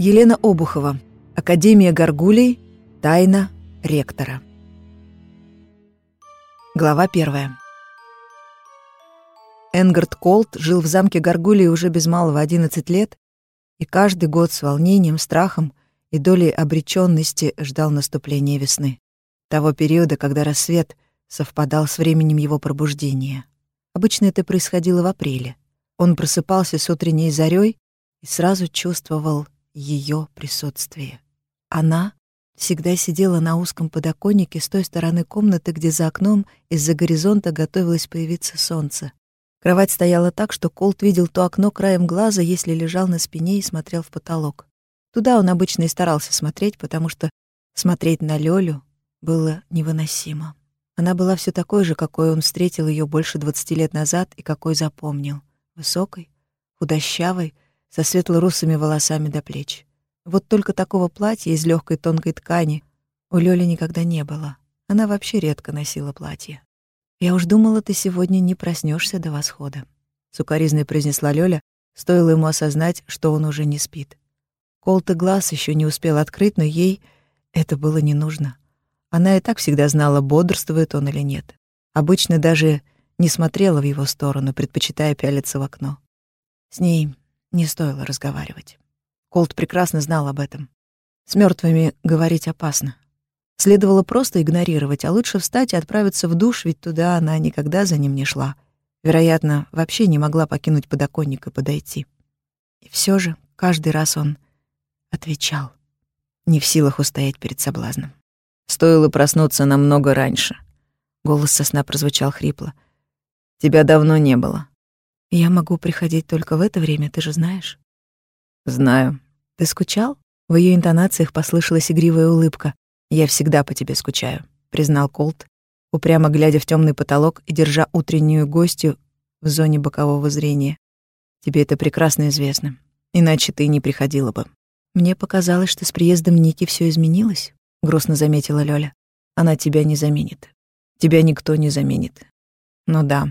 Елена Обухова. Академия Горгулей. Тайна ректора. Глава первая. Энгард Колт жил в замке Горгулии уже без малого 11 лет и каждый год с волнением, страхом и долей обреченности ждал наступления весны. Того периода, когда рассвет совпадал с временем его пробуждения. Обычно это происходило в апреле. Он просыпался с утренней зарей и сразу чувствовал ее присутствие. Она всегда сидела на узком подоконнике с той стороны комнаты, где за окном из-за горизонта готовилось появиться солнце. Кровать стояла так, что Колт видел то окно краем глаза, если лежал на спине и смотрел в потолок. Туда он обычно и старался смотреть, потому что смотреть на Лёлю было невыносимо. Она была все такой же, какой он встретил ее больше двадцати лет назад и какой запомнил. Высокой, худощавой, со светло-русыми волосами до плеч. Вот только такого платья из легкой тонкой ткани у Лёли никогда не было. Она вообще редко носила платье. «Я уж думала, ты сегодня не проснешься до восхода», — сукоризной произнесла Лёля, стоило ему осознать, что он уже не спит. Колты глаз еще не успел открыть, но ей это было не нужно. Она и так всегда знала, бодрствует он или нет. Обычно даже не смотрела в его сторону, предпочитая пялиться в окно. С ней не стоило разговаривать. Колт прекрасно знал об этом. С мертвыми говорить опасно. Следовало просто игнорировать, а лучше встать и отправиться в душ, ведь туда она никогда за ним не шла. Вероятно, вообще не могла покинуть подоконник и подойти. И все же каждый раз он отвечал, не в силах устоять перед соблазном. Стоило проснуться намного раньше. Голос сосна прозвучал хрипло. «Тебя давно не было». «Я могу приходить только в это время, ты же знаешь». «Знаю. Ты скучал?» В ее интонациях послышалась игривая улыбка. «Я всегда по тебе скучаю», — признал Колт, упрямо глядя в темный потолок и держа утреннюю гостью в зоне бокового зрения. «Тебе это прекрасно известно. Иначе ты не приходила бы». «Мне показалось, что с приездом Ники все изменилось», — грустно заметила Лёля. «Она тебя не заменит. Тебя никто не заменит. Ну да,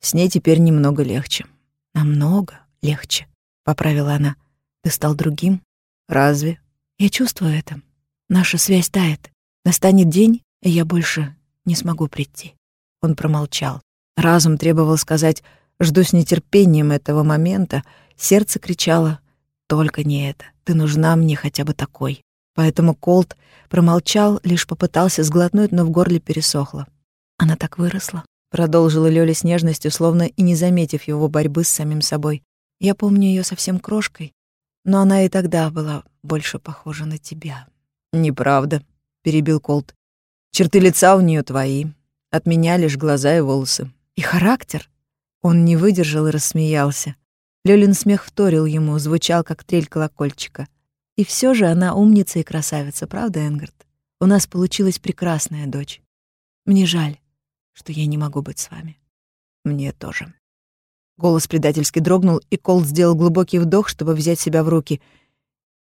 с ней теперь немного легче». «Намного легче», — поправила она. Ты стал другим? Разве? Я чувствую это. Наша связь тает. Настанет день, и я больше не смогу прийти. Он промолчал. Разум требовал сказать «жду с нетерпением этого момента». Сердце кричало «только не это. Ты нужна мне хотя бы такой». Поэтому Колт промолчал, лишь попытался сглотнуть, но в горле пересохло. Она так выросла. Продолжила Лёля с нежностью, словно и не заметив его борьбы с самим собой. Я помню ее совсем крошкой, но она и тогда была больше похожа на тебя. Неправда, перебил Колт. Черты лица у нее твои, от меня лишь глаза и волосы. И характер. Он не выдержал и рассмеялся. Лёлин смех вторил ему, звучал как трель колокольчика. И все же она умница и красавица, правда, Энгард? У нас получилась прекрасная дочь. Мне жаль, что я не могу быть с вами. Мне тоже. Голос предательски дрогнул, и Колт сделал глубокий вдох, чтобы взять себя в руки.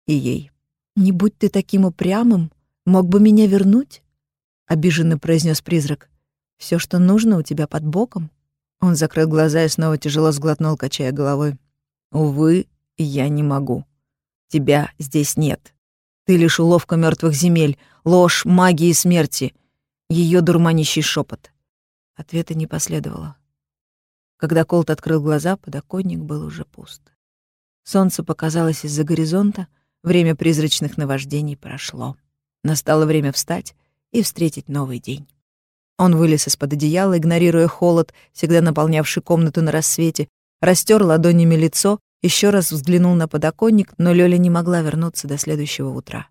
И ей. «Не будь ты таким упрямым, мог бы меня вернуть?» — обиженно произнес призрак. Все, что нужно, у тебя под боком». Он закрыл глаза и снова тяжело сглотнул, качая головой. «Увы, я не могу. Тебя здесь нет. Ты лишь уловка мертвых земель, ложь, магии смерти, ее дурманящий шепот. Ответа не последовало. Когда Колт открыл глаза, подоконник был уже пуст. Солнце показалось из-за горизонта, время призрачных наваждений прошло. Настало время встать и встретить новый день. Он вылез из-под одеяла, игнорируя холод, всегда наполнявший комнату на рассвете, растер ладонями лицо, еще раз взглянул на подоконник, но Лёля не могла вернуться до следующего утра.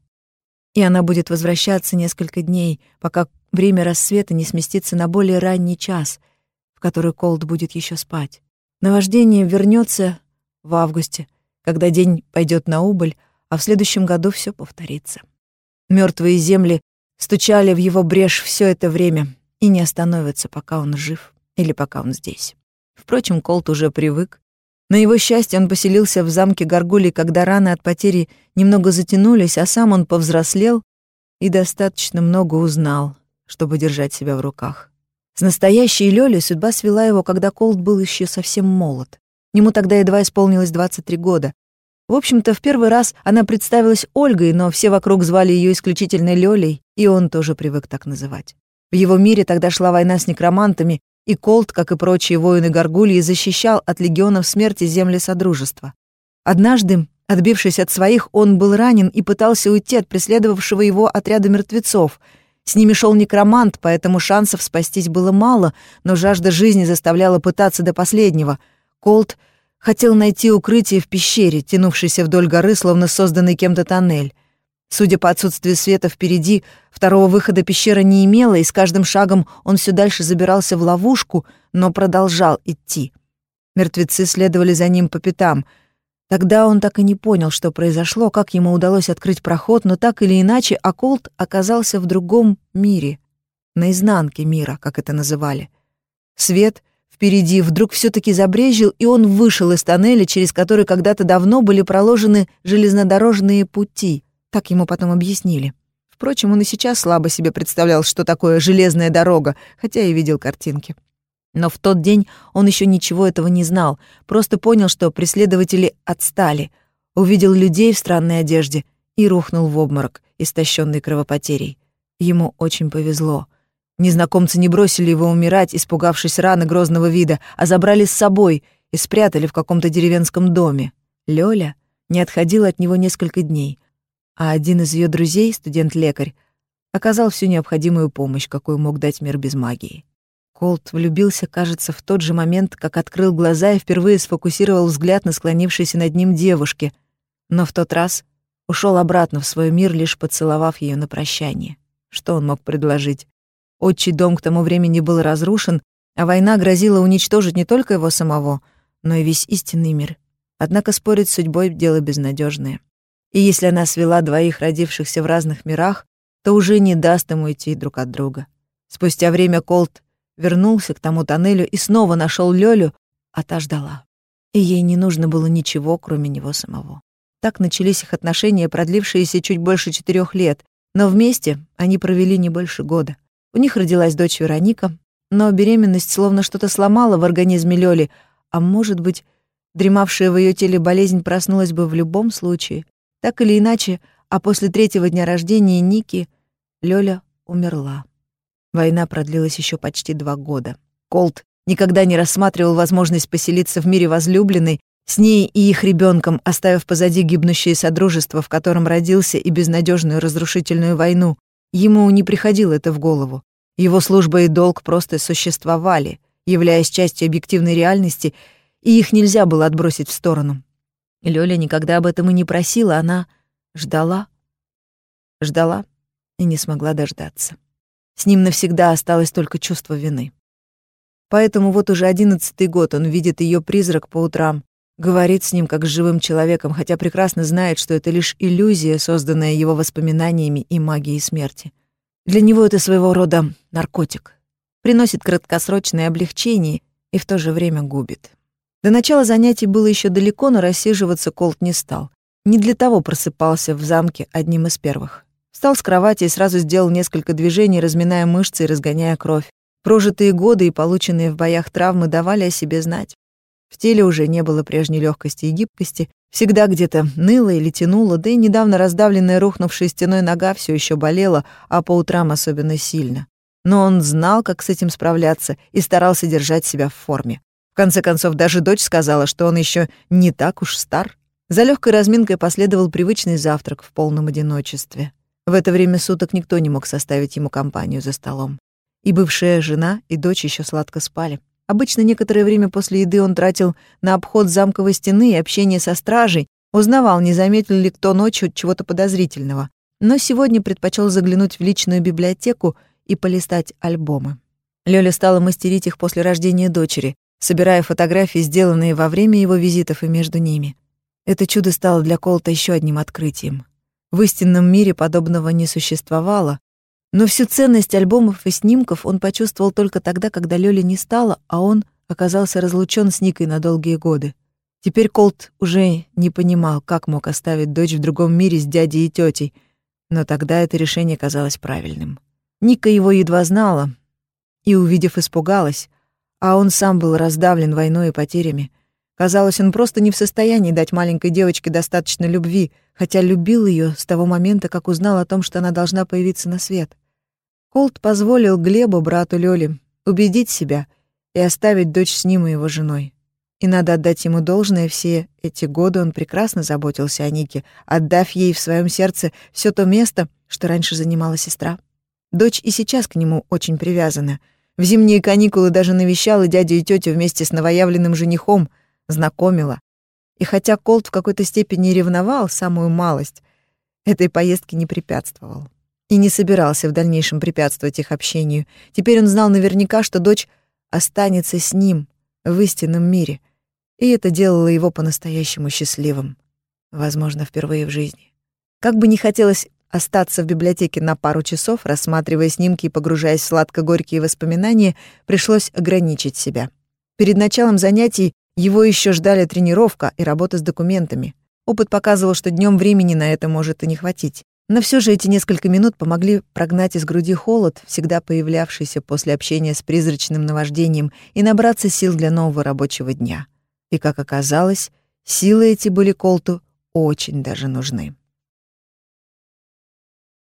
И она будет возвращаться несколько дней, пока время рассвета не сместится на более ранний час — в который Колд будет еще спать. Наваждение вернется в августе, когда день пойдет на убыль, а в следующем году все повторится. Мертвые земли стучали в его брешь все это время и не остановятся, пока он жив или пока он здесь. Впрочем, Колт уже привык. На его счастье он поселился в замке Гаргулий, когда раны от потери немного затянулись, а сам он повзрослел и достаточно много узнал, чтобы держать себя в руках. С настоящей Лёлей судьба свела его, когда Колд был еще совсем молод. Ему тогда едва исполнилось 23 года. В общем-то, в первый раз она представилась Ольгой, но все вокруг звали ее исключительно Лёлей, и он тоже привык так называть. В его мире тогда шла война с некромантами, и Колт, как и прочие воины Гаргульи, защищал от легионов смерти земли Содружества. Однажды, отбившись от своих, он был ранен и пытался уйти от преследовавшего его отряда мертвецов. С ними шел некромант, поэтому шансов спастись было мало, но жажда жизни заставляла пытаться до последнего. Колт хотел найти укрытие в пещере, тянувшейся вдоль горы, словно созданный кем-то тоннель. Судя по отсутствию света впереди, второго выхода пещера не имела, и с каждым шагом он все дальше забирался в ловушку, но продолжал идти. Мертвецы следовали за ним по пятам. Тогда он так и не понял, что произошло, как ему удалось открыть проход, но так или иначе Аколт оказался в другом мире, на изнанке мира, как это называли. Свет впереди вдруг все таки забрежил, и он вышел из тоннеля, через который когда-то давно были проложены железнодорожные пути — так ему потом объяснили. Впрочем, он и сейчас слабо себе представлял, что такое железная дорога, хотя и видел картинки. Но в тот день он еще ничего этого не знал, просто понял, что преследователи отстали, увидел людей в странной одежде и рухнул в обморок, истощенный кровопотерей. Ему очень повезло. Незнакомцы не бросили его умирать, испугавшись раны грозного вида, а забрали с собой и спрятали в каком-то деревенском доме. Лёля не отходила от него несколько дней — а один из ее друзей, студент-лекарь, оказал всю необходимую помощь, какую мог дать мир без магии. Колт влюбился, кажется, в тот же момент, как открыл глаза и впервые сфокусировал взгляд на склонившейся над ним девушке, но в тот раз ушел обратно в свой мир, лишь поцеловав ее на прощание. Что он мог предложить? Отчий дом к тому времени был разрушен, а война грозила уничтожить не только его самого, но и весь истинный мир. Однако спорить с судьбой — дело безнадежное. И если она свела двоих родившихся в разных мирах, то уже не даст им уйти друг от друга. Спустя время Колт вернулся к тому тоннелю и снова нашел Лёлю, а та ждала. И ей не нужно было ничего, кроме него самого. Так начались их отношения, продлившиеся чуть больше четырех лет, но вместе они провели не больше года. У них родилась дочь Вероника, но беременность словно что-то сломала в организме Лёли, а может быть, дремавшая в ее теле болезнь проснулась бы в любом случае. Так или иначе, а после третьего дня рождения Ники Лёля умерла. Война продлилась еще почти два года. Колт никогда не рассматривал возможность поселиться в мире возлюбленной, с ней и их ребенком, оставив позади гибнущее содружество, в котором родился, и безнадежную разрушительную войну. Ему не приходило это в голову. Его служба и долг просто существовали, являясь частью объективной реальности, и их нельзя было отбросить в сторону. Лёля никогда об этом и не просила, она ждала, ждала и не смогла дождаться. С ним навсегда осталось только чувство вины. Поэтому вот уже одиннадцатый год он видит ее призрак по утрам, говорит с ним как с живым человеком, хотя прекрасно знает, что это лишь иллюзия, созданная его воспоминаниями и магией смерти. Для него это своего рода наркотик. Приносит краткосрочное облегчение и в то же время губит. До начала занятий было еще далеко, но рассиживаться Колт не стал. Не для того просыпался в замке одним из первых. Встал с кровати и сразу сделал несколько движений, разминая мышцы и разгоняя кровь. Прожитые годы и полученные в боях травмы давали о себе знать. В теле уже не было прежней легкости и гибкости, всегда где-то ныло или тянуло, да и недавно раздавленная рухнувшей стеной нога все еще болела, а по утрам особенно сильно. Но он знал, как с этим справляться, и старался держать себя в форме. Конце концов, даже дочь сказала, что он еще не так уж стар. За легкой разминкой последовал привычный завтрак в полном одиночестве. В это время суток никто не мог составить ему компанию за столом. И бывшая жена, и дочь еще сладко спали. Обычно некоторое время после еды он тратил на обход замковой стены и общение со стражей, узнавал, не заметил ли кто ночью чего-то подозрительного. Но сегодня предпочел заглянуть в личную библиотеку и полистать альбомы. Лёля стала мастерить их после рождения дочери, собирая фотографии, сделанные во время его визитов и между ними. Это чудо стало для Колта еще одним открытием. В истинном мире подобного не существовало, но всю ценность альбомов и снимков он почувствовал только тогда, когда Лёли не стало, а он оказался разлучен с Никой на долгие годы. Теперь Колт уже не понимал, как мог оставить дочь в другом мире с дядей и тетей, но тогда это решение казалось правильным. Ника его едва знала и, увидев, испугалась, а он сам был раздавлен войной и потерями. Казалось, он просто не в состоянии дать маленькой девочке достаточно любви, хотя любил ее с того момента, как узнал о том, что она должна появиться на свет. Колт позволил Глебу, брату Лёли, убедить себя и оставить дочь с ним и его женой. И надо отдать ему должное, все эти годы он прекрасно заботился о Нике, отдав ей в своем сердце все то место, что раньше занимала сестра. Дочь и сейчас к нему очень привязана. В зимние каникулы даже навещала дядю и тетю вместе с новоявленным женихом, знакомила. И хотя Колт в какой-то степени ревновал самую малость, этой поездке не препятствовал. И не собирался в дальнейшем препятствовать их общению. Теперь он знал наверняка, что дочь останется с ним в истинном мире, и это делало его по-настоящему счастливым, возможно, впервые в жизни. Как бы не хотелось остаться в библиотеке на пару часов, рассматривая снимки и погружаясь в сладко-горькие воспоминания, пришлось ограничить себя. Перед началом занятий его еще ждали тренировка и работа с документами. Опыт показывал, что днем времени на это может и не хватить. Но все же эти несколько минут помогли прогнать из груди холод, всегда появлявшийся после общения с призрачным наваждением, и набраться сил для нового рабочего дня. И, как оказалось, силы эти были Колту очень даже нужны.